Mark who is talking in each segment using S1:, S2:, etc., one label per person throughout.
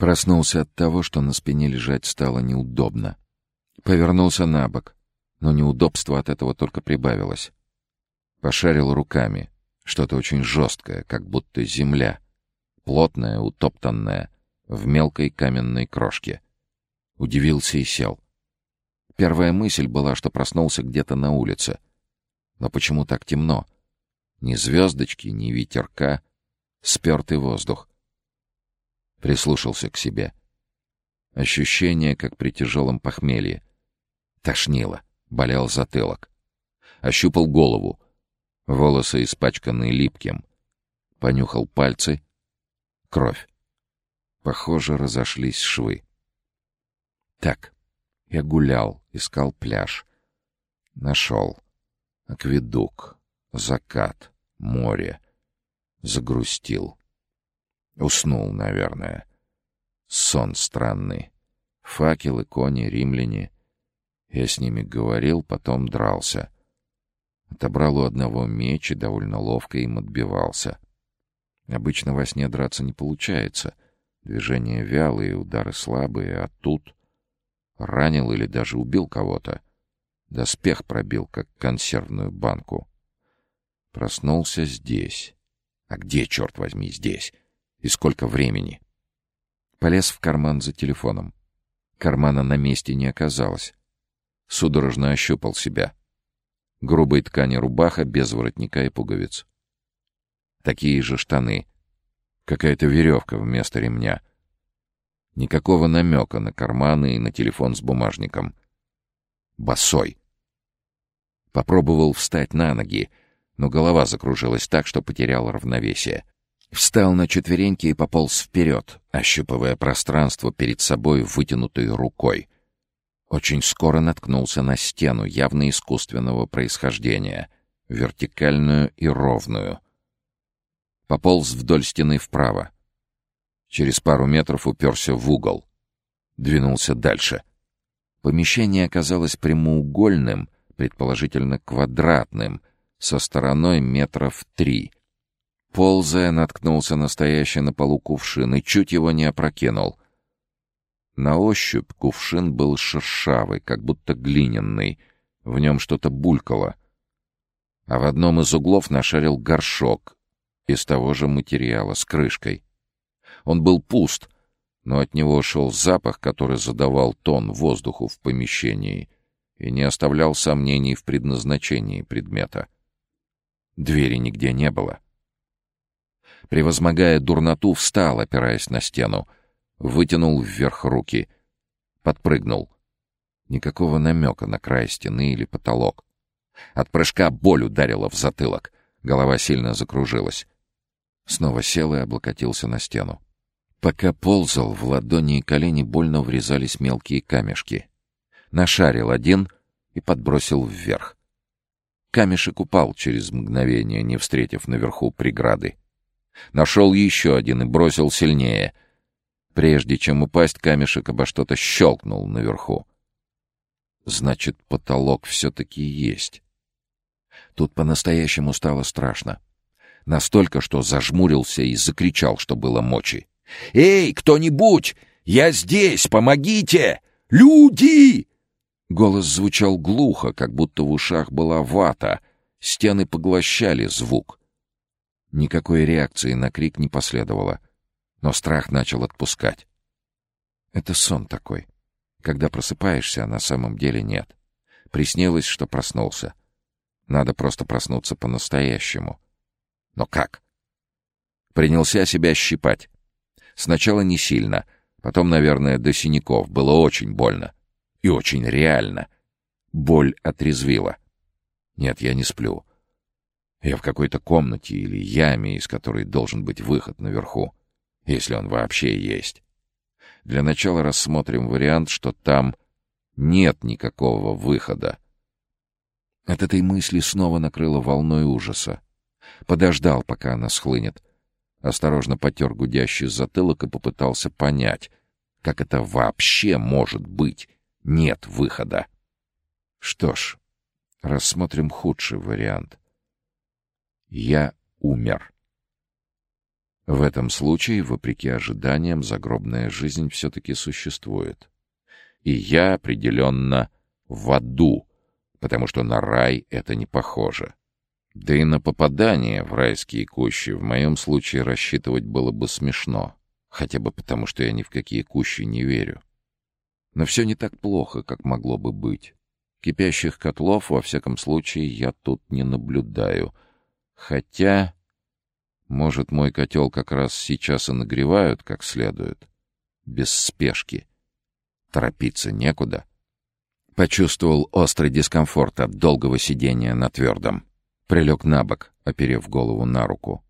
S1: Проснулся от того, что на спине лежать стало неудобно. Повернулся на бок, но неудобство от этого только прибавилось. Пошарил руками. Что-то очень жесткое, как будто земля. Плотная, утоптанная, в мелкой каменной крошке. Удивился и сел. Первая мысль была, что проснулся где-то на улице. Но почему так темно? Ни звездочки, ни ветерка. Спертый воздух. Прислушался к себе. Ощущение, как при тяжелом похмелье. Тошнило. Болел затылок. Ощупал голову. Волосы испачканы липким. Понюхал пальцы. Кровь. Похоже, разошлись швы. Так, я гулял, искал пляж. Нашел. Акведук, закат, море. Загрустил. Уснул, наверное. Сон странный. Факелы, кони, римляне. Я с ними говорил, потом дрался. Отобрал у одного меч и довольно ловко им отбивался. Обычно во сне драться не получается. Движения вялые, удары слабые, а тут... Ранил или даже убил кого-то. Доспех пробил, как консервную банку. Проснулся здесь. А где, черт возьми, здесь? И сколько времени? Полез в карман за телефоном. Кармана на месте не оказалось. Судорожно ощупал себя. Грубой ткани рубаха без воротника и пуговиц. Такие же штаны. Какая-то веревка вместо ремня. Никакого намека на карманы и на телефон с бумажником. Босой. Попробовал встать на ноги, но голова закружилась так, что потерял равновесие. Встал на четвереньки и пополз вперед, ощупывая пространство перед собой вытянутой рукой. Очень скоро наткнулся на стену явно искусственного происхождения, вертикальную и ровную. Пополз вдоль стены вправо. Через пару метров уперся в угол. Двинулся дальше. Помещение оказалось прямоугольным, предположительно квадратным, со стороной метров три — Ползая, наткнулся на стоящий на полу кувшин и чуть его не опрокинул. На ощупь кувшин был шершавый, как будто глиняный. В нем что-то булькало. А в одном из углов нашарил горшок из того же материала с крышкой. Он был пуст, но от него шел запах, который задавал тон воздуху в помещении и не оставлял сомнений в предназначении предмета. Двери нигде не было. — Превозмогая дурноту, встал, опираясь на стену. Вытянул вверх руки. Подпрыгнул. Никакого намека на край стены или потолок. От прыжка боль ударила в затылок. Голова сильно закружилась. Снова сел и облокотился на стену. Пока ползал, в ладони и колени больно врезались мелкие камешки. Нашарил один и подбросил вверх. Камешек упал через мгновение, не встретив наверху преграды. Нашел еще один и бросил сильнее. Прежде чем упасть, камешек обо что-то щелкнул наверху. Значит, потолок все-таки есть. Тут по-настоящему стало страшно. Настолько, что зажмурился и закричал, что было мочи. «Эй, кто-нибудь! Я здесь! Помогите! Люди!» Голос звучал глухо, как будто в ушах была вата. Стены поглощали звук. Никакой реакции на крик не последовало, но страх начал отпускать. Это сон такой. Когда просыпаешься, а на самом деле нет. Приснилось, что проснулся. Надо просто проснуться по-настоящему. Но как? Принялся себя щипать. Сначала не сильно, потом, наверное, до синяков. Было очень больно. И очень реально. Боль отрезвила. Нет, я не сплю. Я в какой-то комнате или яме, из которой должен быть выход наверху, если он вообще есть. Для начала рассмотрим вариант, что там нет никакого выхода. От этой мысли снова накрыло волной ужаса. Подождал, пока она схлынет. Осторожно потер гудящий затылок и попытался понять, как это вообще может быть. Нет выхода. Что ж, рассмотрим худший вариант. Я умер. В этом случае, вопреки ожиданиям, загробная жизнь все-таки существует. И я определенно в аду, потому что на рай это не похоже. Да и на попадание в райские кущи в моем случае рассчитывать было бы смешно, хотя бы потому, что я ни в какие кущи не верю. Но все не так плохо, как могло бы быть. Кипящих котлов, во всяком случае, я тут не наблюдаю. Хотя, может, мой котел как раз сейчас и нагревают как следует. Без спешки. Торопиться некуда. Почувствовал острый дискомфорт от долгого сидения на твердом. Прилег на бок, оперев голову на руку.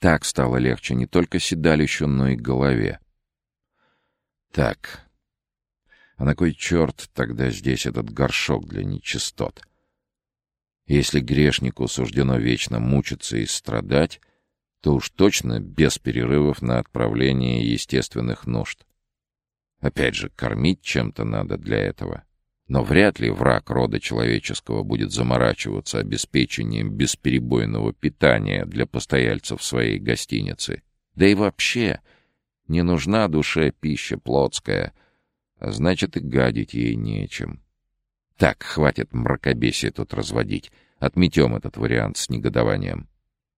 S1: Так стало легче не только седалищу, но и голове. Так. А на кой черт тогда здесь этот горшок для нечистот? Если грешнику суждено вечно мучиться и страдать, то уж точно без перерывов на отправление естественных нужд. Опять же, кормить чем-то надо для этого. Но вряд ли враг рода человеческого будет заморачиваться обеспечением бесперебойного питания для постояльцев своей гостиницы. Да и вообще, не нужна душе пища плотская, а значит и гадить ей нечем. Так, хватит мракобесие тут разводить. Отметем этот вариант с негодованием.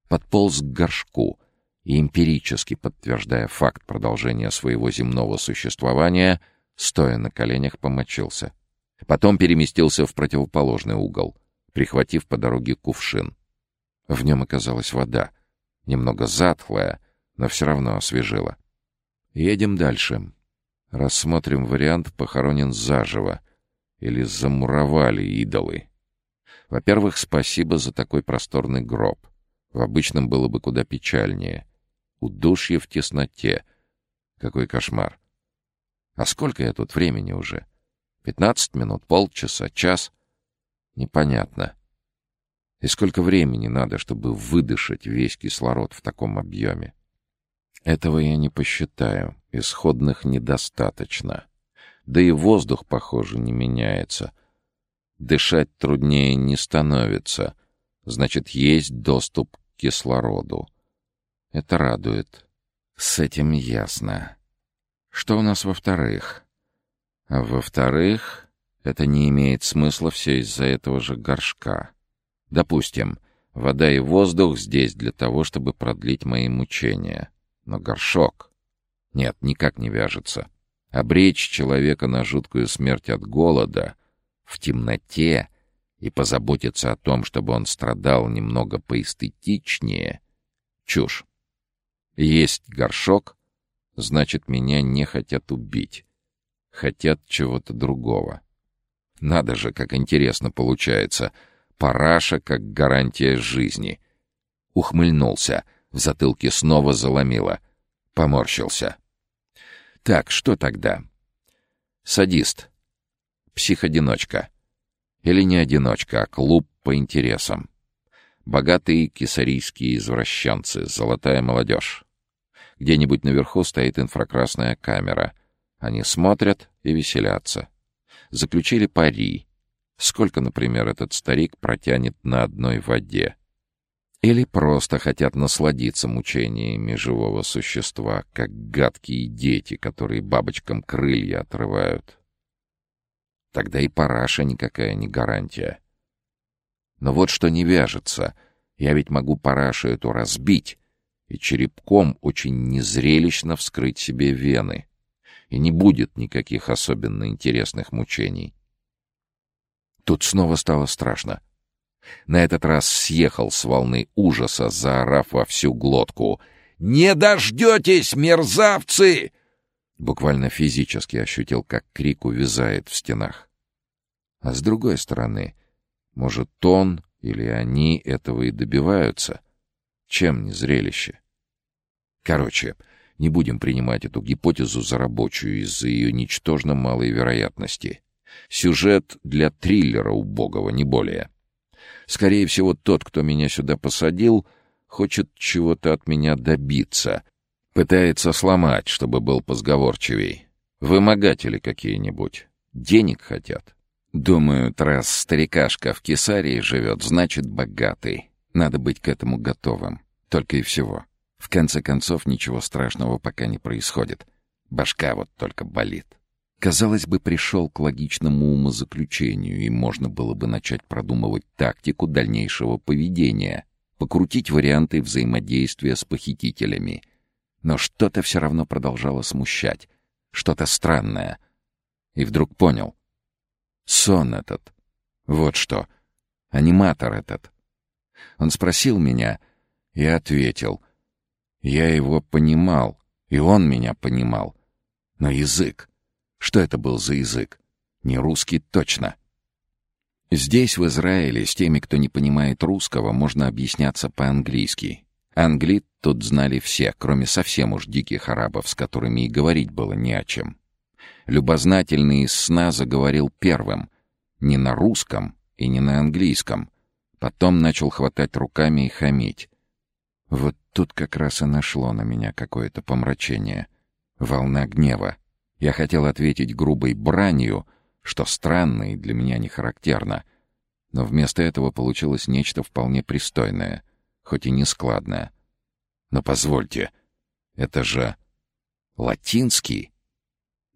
S1: Подполз к горшку и, эмпирически подтверждая факт продолжения своего земного существования, стоя на коленях, помочился. Потом переместился в противоположный угол, прихватив по дороге кувшин. В нем оказалась вода, немного затхлая, но все равно освежила. Едем дальше. Рассмотрим вариант «похоронен заживо» или «замуровали идолы». Во-первых, спасибо за такой просторный гроб. В обычном было бы куда печальнее. Удушье в тесноте. Какой кошмар. А сколько я тут времени уже? — Пятнадцать минут, полчаса, час? Непонятно. И сколько времени надо, чтобы выдышать весь кислород в таком объеме? Этого я не посчитаю. Исходных недостаточно. Да и воздух, похоже, не меняется. Дышать труднее не становится. Значит, есть доступ к кислороду. Это радует. С этим ясно. Что у нас во-вторых? А во-вторых, это не имеет смысла все из-за этого же горшка. Допустим, вода и воздух здесь для того, чтобы продлить мои мучения. Но горшок... Нет, никак не вяжется. Обречь человека на жуткую смерть от голода в темноте и позаботиться о том, чтобы он страдал немного поэстетичнее — чушь. Есть горшок, значит, меня не хотят убить хотят чего-то другого. Надо же, как интересно получается. Параша как гарантия жизни. Ухмыльнулся, в затылке снова заломило. Поморщился. Так, что тогда? Садист. Психодиночка. Или не одиночка, а клуб по интересам. Богатые кесарийские извращенцы, золотая молодежь. Где-нибудь наверху стоит инфракрасная камера — они смотрят и веселятся. Заключили пари. Сколько, например, этот старик протянет на одной воде? Или просто хотят насладиться мучениями живого существа, как гадкие дети, которые бабочкам крылья отрывают. Тогда и параша никакая не гарантия. Но вот что не вяжется. Я ведь могу парашу эту разбить и черепком очень незрелищно вскрыть себе вены и не будет никаких особенно интересных мучений. Тут снова стало страшно. На этот раз съехал с волны ужаса, заорав во всю глотку. «Не дождетесь, мерзавцы!» Буквально физически ощутил, как крик увязает в стенах. А с другой стороны, может, он или они этого и добиваются? Чем не зрелище? Короче, не будем принимать эту гипотезу за рабочую из-за ее ничтожно малой вероятности. Сюжет для триллера убогого, не более. Скорее всего, тот, кто меня сюда посадил, хочет чего-то от меня добиться. Пытается сломать, чтобы был позговорчивей. Вымогатели какие-нибудь. Денег хотят. Думаю, раз старикашка в Кесарии живет, значит, богатый. Надо быть к этому готовым. Только и всего. В конце концов, ничего страшного пока не происходит. Башка вот только болит. Казалось бы, пришел к логичному умозаключению, и можно было бы начать продумывать тактику дальнейшего поведения, покрутить варианты взаимодействия с похитителями. Но что-то все равно продолжало смущать, что-то странное. И вдруг понял. Сон этот. Вот что. Аниматор этот. Он спросил меня, я ответил. Я его понимал, и он меня понимал. Но язык... Что это был за язык? Не русский точно. Здесь, в Израиле, с теми, кто не понимает русского, можно объясняться по-английски. Англит тут знали все, кроме совсем уж диких арабов, с которыми и говорить было не о чем. Любознательный из сна заговорил первым. Не на русском и не на английском. Потом начал хватать руками и хамить. Вот тут как раз и нашло на меня какое-то помрачение. Волна гнева. Я хотел ответить грубой бранью, что странно и для меня не характерно, но вместо этого получилось нечто вполне пристойное, хоть и нескладное. Но позвольте, это же латинский?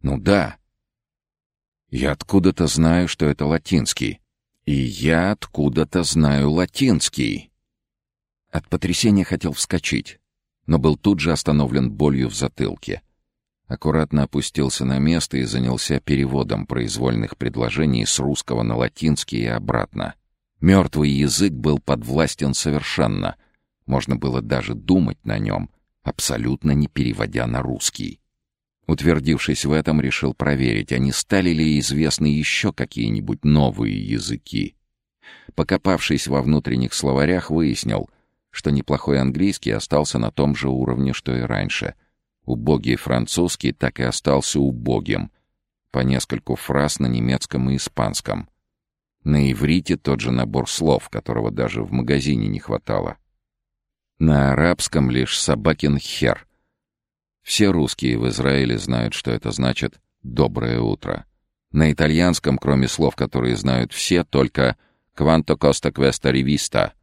S1: Ну да. Я откуда-то знаю, что это латинский. И я откуда-то знаю латинский. От потрясения хотел вскочить, но был тут же остановлен болью в затылке — аккуратно опустился на место и занялся переводом произвольных предложений с русского на латинский и обратно. Мертвый язык был подвластен совершенно. Можно было даже думать на нем, абсолютно не переводя на русский. Утвердившись в этом, решил проверить, а не стали ли известны еще какие-нибудь новые языки. Покопавшись во внутренних словарях, выяснил, что неплохой английский остался на том же уровне, что и раньше — Убогий французский так и остался убогим. По нескольку фраз на немецком и испанском. На иврите тот же набор слов, которого даже в магазине не хватало. На арабском лишь собакин хер. Все русские в Израиле знают, что это значит «доброе утро». На итальянском, кроме слов, которые знают все, только «quanto costa questa rivista»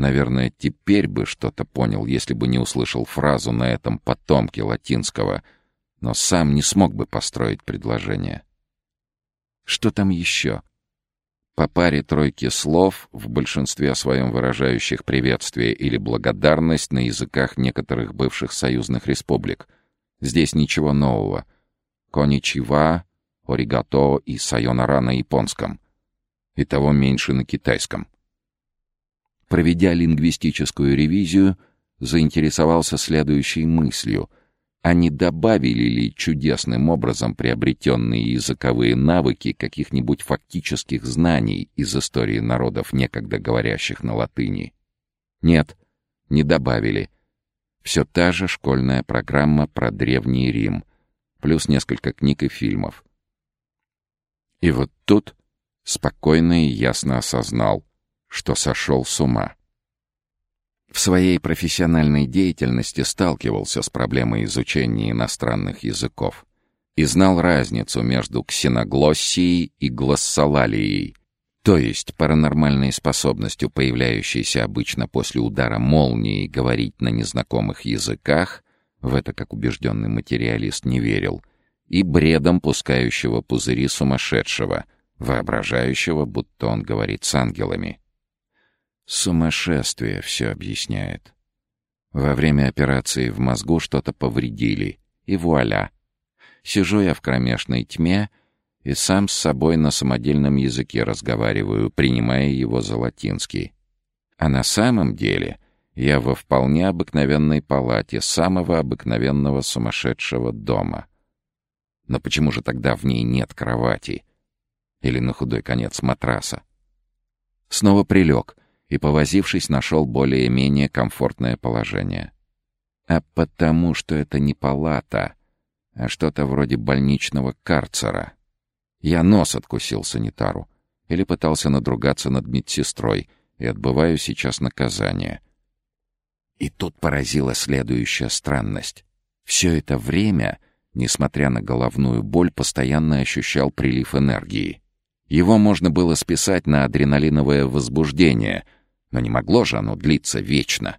S1: Наверное, теперь бы что-то понял, если бы не услышал фразу на этом потомке латинского, но сам не смог бы построить предложение. Что там еще? По паре тройки слов, в большинстве своем выражающих приветствие или благодарность на языках некоторых бывших союзных республик. Здесь ничего нового. Коничива, оригато и сайонара на японском. И того меньше на китайском. Проведя лингвистическую ревизию, заинтересовался следующей мыслью. А не добавили ли чудесным образом приобретенные языковые навыки каких-нибудь фактических знаний из истории народов, некогда говорящих на латыни? Нет, не добавили. Все та же школьная программа про Древний Рим, плюс несколько книг и фильмов. И вот тут спокойно и ясно осознал — что сошел с ума. В своей профессиональной деятельности сталкивался с проблемой изучения иностранных языков и знал разницу между ксеноглоссией и глоссолалией, то есть паранормальной способностью, появляющейся обычно после удара молнии говорить на незнакомых языках, в это как убежденный материалист не верил, и бредом пускающего пузыри сумасшедшего, воображающего, будто он говорит с ангелами. Сумасшествие все объясняет. Во время операции в мозгу что-то повредили, и вуаля. Сижу я в кромешной тьме и сам с собой на самодельном языке разговариваю, принимая его за латинский. А на самом деле я во вполне обыкновенной палате самого обыкновенного сумасшедшего дома. Но почему же тогда в ней нет кровати? Или на худой конец матраса? Снова прилег, и, повозившись, нашел более-менее комфортное положение. А потому, что это не палата, а что-то вроде больничного карцера. Я нос откусил санитару или пытался надругаться над медсестрой и отбываю сейчас наказание. И тут поразила следующая странность. Все это время, несмотря на головную боль, постоянно ощущал прилив энергии. Его можно было списать на адреналиновое возбуждение — но не могло же оно длиться вечно.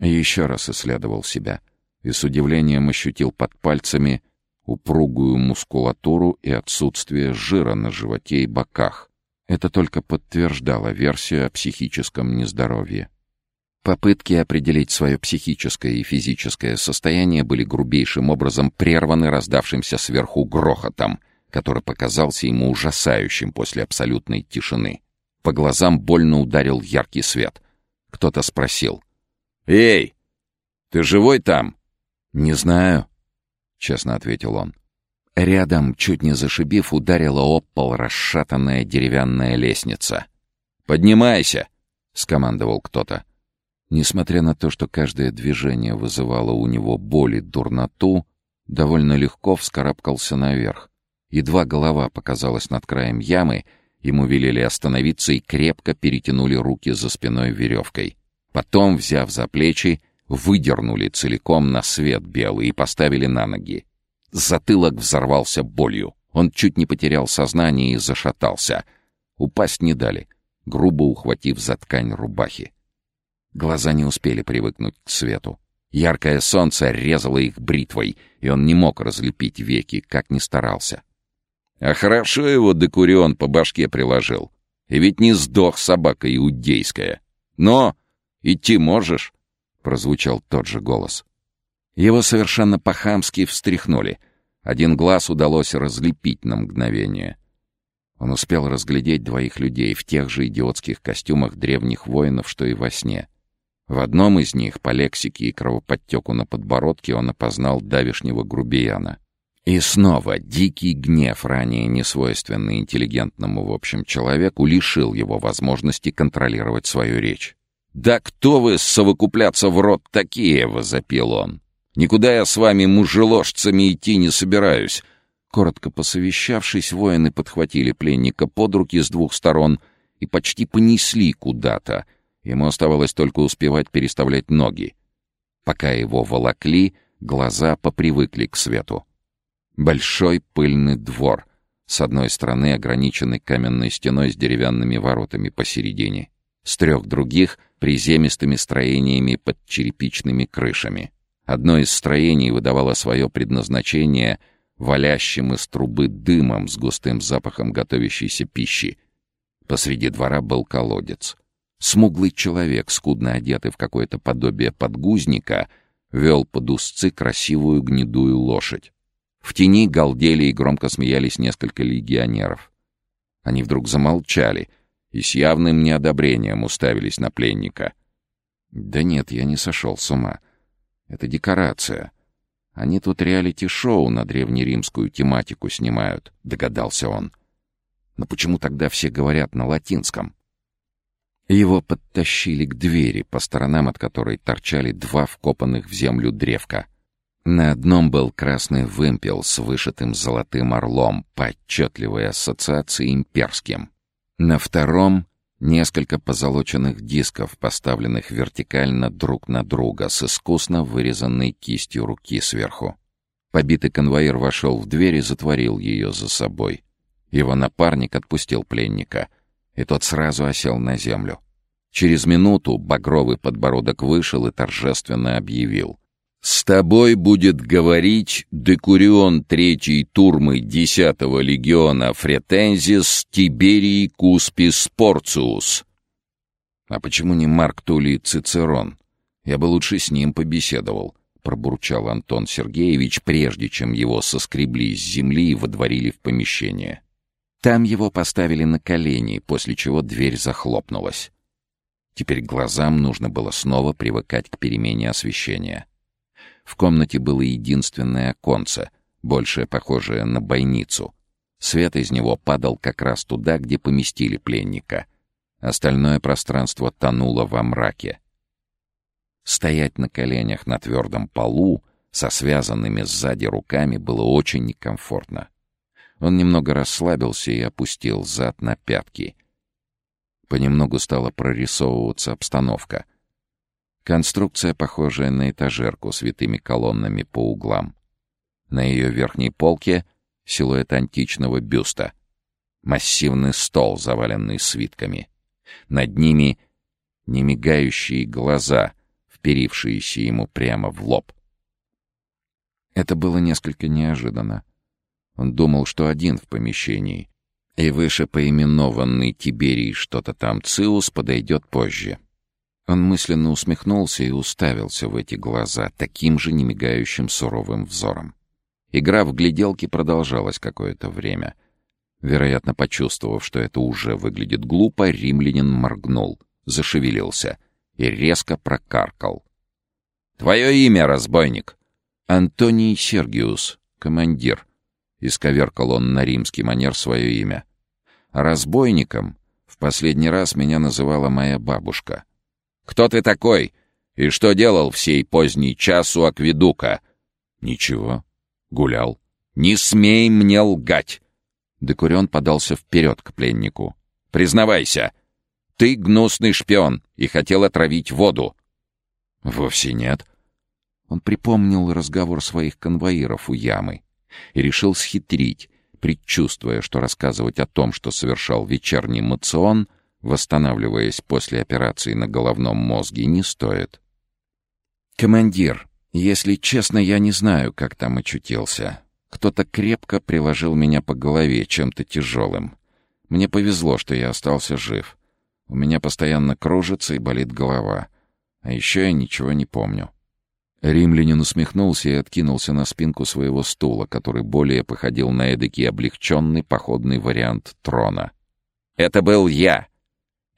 S1: Еще раз исследовал себя и с удивлением ощутил под пальцами упругую мускулатуру и отсутствие жира на животе и боках. Это только подтверждало версию о психическом нездоровье. Попытки определить свое психическое и физическое состояние были грубейшим образом прерваны раздавшимся сверху грохотом, который показался ему ужасающим после абсолютной тишины. По глазам больно ударил яркий свет. Кто-то спросил. «Эй, ты живой там?» «Не знаю», — честно ответил он. Рядом, чуть не зашибив, ударила об пол расшатанная деревянная лестница. «Поднимайся!» — скомандовал кто-то. Несмотря на то, что каждое движение вызывало у него боль и дурноту, довольно легко вскарабкался наверх. Едва голова показалась над краем ямы, ему велели остановиться и крепко перетянули руки за спиной веревкой. Потом, взяв за плечи, выдернули целиком на свет белый и поставили на ноги. Затылок взорвался болью. Он чуть не потерял сознание и зашатался. Упасть не дали, грубо ухватив за ткань рубахи. Глаза не успели привыкнуть к свету. Яркое солнце резало их бритвой, и он не мог разлепить веки, как ни старался. А хорошо его Декурион по башке приложил. И ведь не сдох собака иудейская. Но идти можешь? Прозвучал тот же голос. Его совершенно по-хамски встряхнули. Один глаз удалось разлепить на мгновение. Он успел разглядеть двоих людей в тех же идиотских костюмах древних воинов, что и во сне — в одном из них, по лексике и кровоподтеку на подбородке, он опознал давишнего грубияна. И снова дикий гнев, ранее несвойственный интеллигентному в общем человеку, лишил его возможности контролировать свою речь. «Да кто вы совокупляться в рот такие?» — возопил он. «Никуда я с вами мужеложцами идти не собираюсь». Коротко посовещавшись, воины подхватили пленника под руки с двух сторон и почти понесли куда-то, Ему оставалось только успевать переставлять ноги. Пока его волокли, глаза попривыкли к свету. Большой пыльный двор, с одной стороны ограниченный каменной стеной с деревянными воротами посередине, с трех других — приземистыми строениями под черепичными крышами. Одно из строений выдавало свое предназначение валящим из трубы дымом с густым запахом готовящейся пищи. Посреди двора был колодец — Смуглый человек, скудно одетый в какое-то подобие подгузника, вел под узцы красивую гнедую лошадь. В тени галдели и громко смеялись несколько легионеров. Они вдруг замолчали и с явным неодобрением уставились на пленника. «Да нет, я не сошел с ума. Это декорация. Они тут реалити-шоу на древнеримскую тематику снимают», — догадался он. «Но почему тогда все говорят на латинском?» Его подтащили к двери, по сторонам от которой торчали два вкопанных в землю древка. На одном был красный вымпел с вышитым золотым орлом по отчетливой ассоциации имперским. На втором — несколько позолоченных дисков, поставленных вертикально друг на друга с искусно вырезанной кистью руки сверху. Побитый конвоир вошел в дверь и затворил ее за собой. Его напарник отпустил пленника — и тот сразу осел на землю. Через минуту багровый подбородок вышел и торжественно объявил. «С тобой будет говорить декурион третьей турмы десятого легиона Фретензис Тиберий Куспис Порциус». «А почему не Марк Тулий Цицерон? Я бы лучше с ним побеседовал», — пробурчал Антон Сергеевич, прежде чем его соскребли с земли и водворили в помещение. Там его поставили на колени, после чего дверь захлопнулась. Теперь глазам нужно было снова привыкать к перемене освещения. В комнате было единственное оконце, больше похожее на бойницу. Свет из него падал как раз туда, где поместили пленника. Остальное пространство тонуло во мраке. Стоять на коленях на твердом полу со связанными сзади руками было очень некомфортно. Он немного расслабился и опустил зад на пятки. Понемногу стала прорисовываться обстановка. Конструкция, похожая на этажерку с витыми колоннами по углам. На ее верхней полке — силуэт античного бюста. Массивный стол, заваленный свитками. Над ними — немигающие глаза — вперившиеся ему прямо в лоб. Это было несколько неожиданно. Он думал, что один в помещении, и выше поименованный Тиберий что-то там Циус подойдет позже. Он мысленно усмехнулся и уставился в эти глаза таким же немигающим суровым взором. Игра в гляделки продолжалась какое-то время. Вероятно, почувствовав, что это уже выглядит глупо, римлянин моргнул, зашевелился и резко прокаркал. «Твое имя, разбойник!» «Антоний Сергиус, командир», — исковеркал он на римский манер свое имя. «Разбойником в последний раз меня называла моя бабушка». «Кто ты такой? И что делал в сей поздний час у акведука?» «Ничего. Гулял». «Не смей мне лгать!» Декурен подался вперед к пленнику. «Признавайся, ты гнусный шпион и хотел отравить воду». «Вовсе нет», он припомнил разговор своих конвоиров у ямы и решил схитрить, предчувствуя, что рассказывать о том, что совершал вечерний мацион, восстанавливаясь после операции на головном мозге, не стоит. «Командир, если честно, я не знаю, как там очутился. Кто-то крепко приложил меня по голове чем-то тяжелым. Мне повезло, что я остался жив. У меня постоянно кружится и болит голова. А еще я ничего не помню. Римлянин усмехнулся и откинулся на спинку своего стула, который более походил на эдакий облегченный походный вариант трона. «Это был я.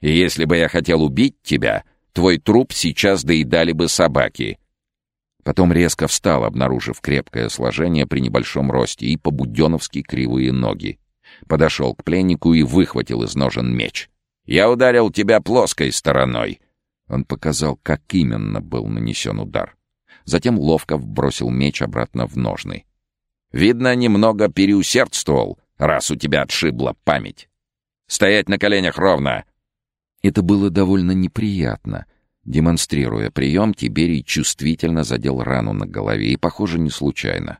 S1: И если бы я хотел убить тебя, твой труп сейчас доедали бы собаки». Потом резко встал, обнаружив крепкое сложение при небольшом росте и по-буденовски кривые ноги. Подошел к пленнику и выхватил из ножен меч. «Я ударил тебя плоской стороной». Он показал, как именно был нанесен удар затем ловко вбросил меч обратно в ножны. «Видно, немного переусердствовал, раз у тебя отшибла память. Стоять на коленях ровно!» Это было довольно неприятно. Демонстрируя прием, Тиберий чувствительно задел рану на голове, и, похоже, не случайно.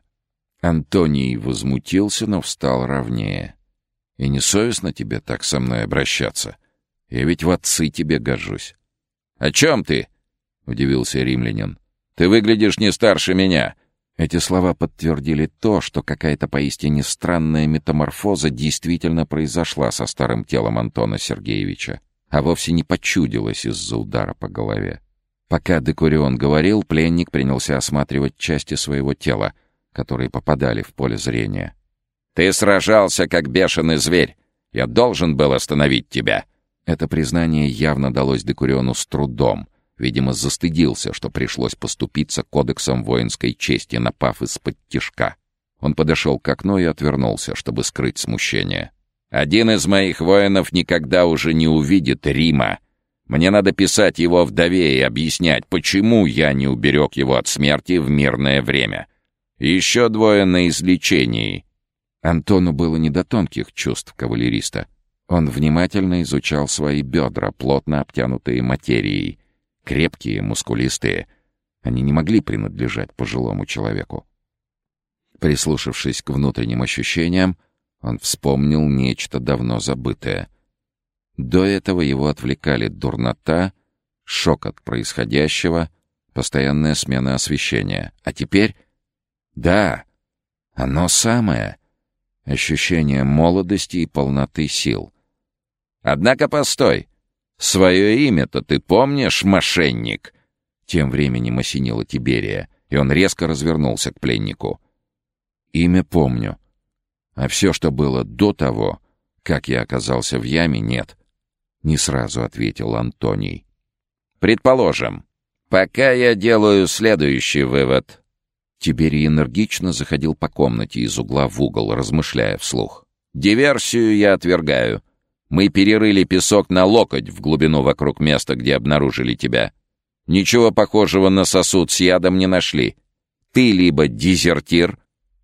S1: Антоний возмутился, но встал ровнее. «И не совестно тебе так со мной обращаться? Я ведь в отцы тебе гожусь». «О чем ты?» — удивился римлянин. Ты выглядишь не старше меня». Эти слова подтвердили то, что какая-то поистине странная метаморфоза действительно произошла со старым телом Антона Сергеевича, а вовсе не почудилась из-за удара по голове. Пока Декурион говорил, пленник принялся осматривать части своего тела, которые попадали в поле зрения. «Ты сражался, как бешеный зверь. Я должен был остановить тебя». Это признание явно далось Декуриону с трудом — Видимо, застыдился, что пришлось поступиться кодексом воинской чести, напав из-под тишка. Он подошел к окну и отвернулся, чтобы скрыть смущение. «Один из моих воинов никогда уже не увидит Рима. Мне надо писать его вдове и объяснять, почему я не уберег его от смерти в мирное время. Еще двое на излечении». Антону было не до тонких чувств кавалериста. Он внимательно изучал свои бедра, плотно обтянутые материей, крепкие, мускулистые. Они не могли принадлежать пожилому человеку. Прислушавшись к внутренним ощущениям, он вспомнил нечто давно забытое. До этого его отвлекали дурнота, шок от происходящего, постоянная смена освещения. А теперь... Да, оно самое. Ощущение молодости и полноты сил. «Однако постой!» «Свое имя-то ты помнишь, мошенник?» Тем временем осенила Тиберия, и он резко развернулся к пленнику. «Имя помню. А все, что было до того, как я оказался в яме, нет». Не сразу ответил Антоний. «Предположим. Пока я делаю следующий вывод». Тиберий энергично заходил по комнате из угла в угол, размышляя вслух. «Диверсию я отвергаю. Мы перерыли песок на локоть в глубину вокруг места, где обнаружили тебя. Ничего похожего на сосуд с ядом не нашли. Ты либо дезертир,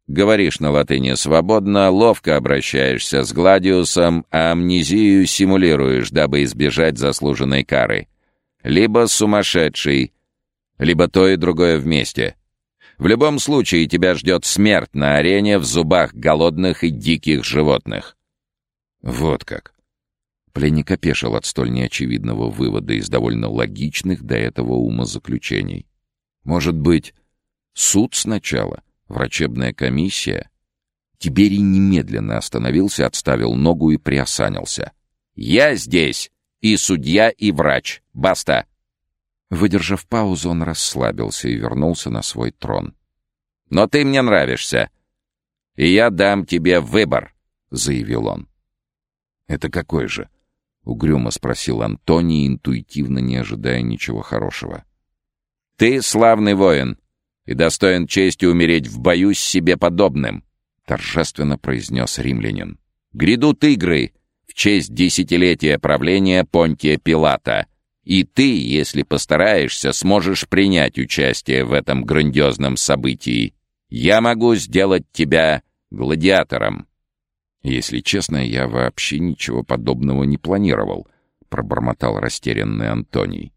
S1: говоришь на латыни свободно, ловко обращаешься с Гладиусом, а амнезию симулируешь, дабы избежать заслуженной кары. Либо сумасшедший, либо то и другое вместе. В любом случае тебя ждет смерть на арене в зубах голодных и диких животных. Вот как. Пленник опешил от столь неочевидного вывода из довольно логичных до этого умозаключений. Может быть, суд сначала, врачебная комиссия? Тиберий немедленно остановился, отставил ногу и приосанился. «Я здесь! И судья, и врач! Баста!» Выдержав паузу, он расслабился и вернулся на свой трон. «Но ты мне нравишься, и я дам тебе выбор», — заявил он. «Это какой же?» — угрюмо спросил Антоний, интуитивно не ожидая ничего хорошего. «Ты славный воин и достоин чести умереть в бою с себе подобным», — торжественно произнес римлянин. «Грядут игры в честь десятилетия правления Понтия Пилата, и ты, если постараешься, сможешь принять участие в этом грандиозном событии. Я могу сделать тебя гладиатором». «Если честно, я вообще ничего подобного не планировал», — пробормотал растерянный Антоний.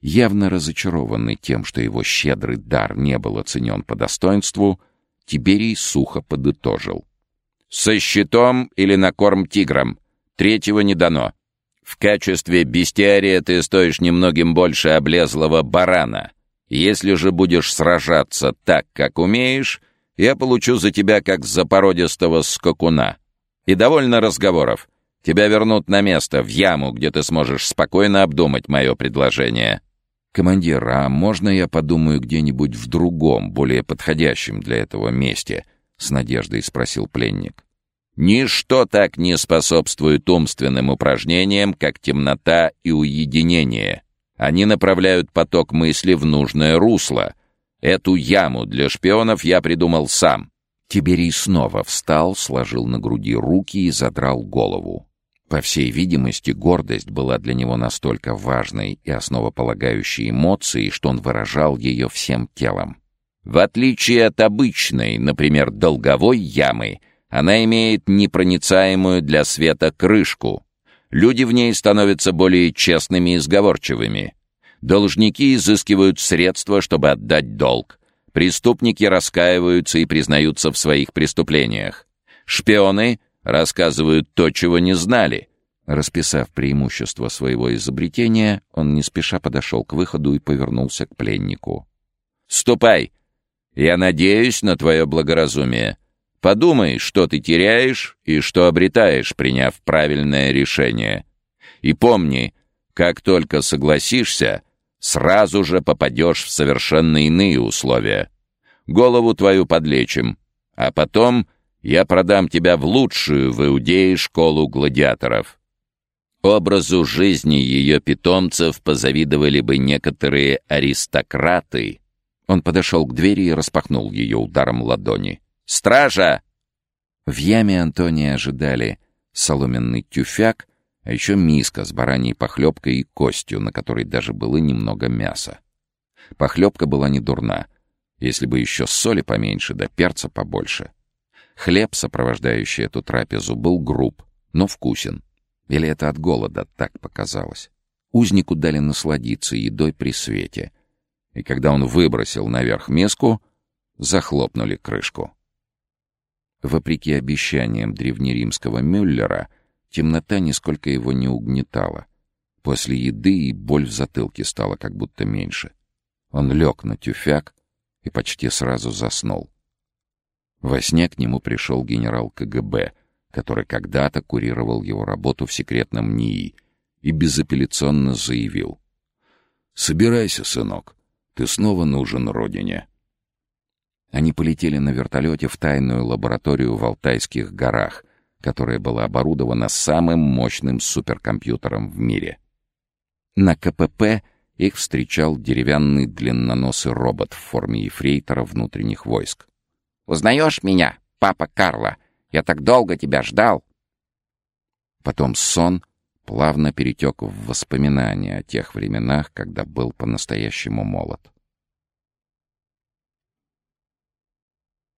S1: Явно разочарованный тем, что его щедрый дар не был оценен по достоинству, Тиберий сухо подытожил. «Со щитом или на корм тиграм? Третьего не дано. В качестве бестиария ты стоишь немногим больше облезлого барана. Если же будешь сражаться так, как умеешь, я получу за тебя как за породистого скакуна. И довольно разговоров. Тебя вернут на место, в яму, где ты сможешь спокойно обдумать мое предложение». «Командир, а можно я подумаю где-нибудь в другом, более подходящем для этого месте?» — с надеждой спросил пленник. «Ничто так не способствует умственным упражнениям, как темнота и уединение. Они направляют поток мысли в нужное русло. Эту яму для шпионов я придумал сам. Тиберий снова встал, сложил на груди руки и задрал голову. По всей видимости, гордость была для него настолько важной и основополагающей эмоцией, что он выражал ее всем телом. В отличие от обычной, например, долговой ямы, она имеет непроницаемую для света крышку. Люди в ней становятся более честными и сговорчивыми. Должники изыскивают средства, чтобы отдать долг. Преступники раскаиваются и признаются в своих преступлениях. Шпионы рассказывают то, чего не знали. Расписав преимущество своего изобретения, он не спеша подошел к выходу и повернулся к пленнику. «Ступай! Я надеюсь на твое благоразумие. Подумай, что ты теряешь и что обретаешь, приняв правильное решение. И помни, как только согласишься, сразу же попадешь в совершенно иные условия. Голову твою подлечим, а потом я продам тебя в лучшую в Иудее школу гладиаторов. Образу жизни ее питомцев позавидовали бы некоторые аристократы. Он подошел к двери и распахнул ее ударом ладони. «Стража!» В яме Антония ожидали соломенный тюфяк а еще миска с бараньей похлебкой и костью, на которой даже было немного мяса. Похлебка была не дурна, если бы еще соли поменьше да перца побольше. Хлеб, сопровождающий эту трапезу, был груб, но вкусен. Или это от голода так показалось. Узнику дали насладиться едой при свете. И когда он выбросил наверх миску, захлопнули крышку. Вопреки обещаниям древнеримского Мюллера — Темнота нисколько его не угнетала. После еды и боль в затылке стала как будто меньше. Он лег на тюфяк и почти сразу заснул. Во сне к нему пришел генерал КГБ, который когда-то курировал его работу в секретном НИИ, и безапелляционно заявил. «Собирайся, сынок, ты снова нужен родине». Они полетели на вертолете в тайную лабораторию в Алтайских горах, которая была оборудована самым мощным суперкомпьютером в мире. На КПП их встречал деревянный длинноносый робот в форме ефрейтора внутренних войск. «Узнаешь меня, папа Карло? Я так долго тебя ждал!» Потом сон плавно перетек в воспоминания о тех временах, когда был по-настоящему молод.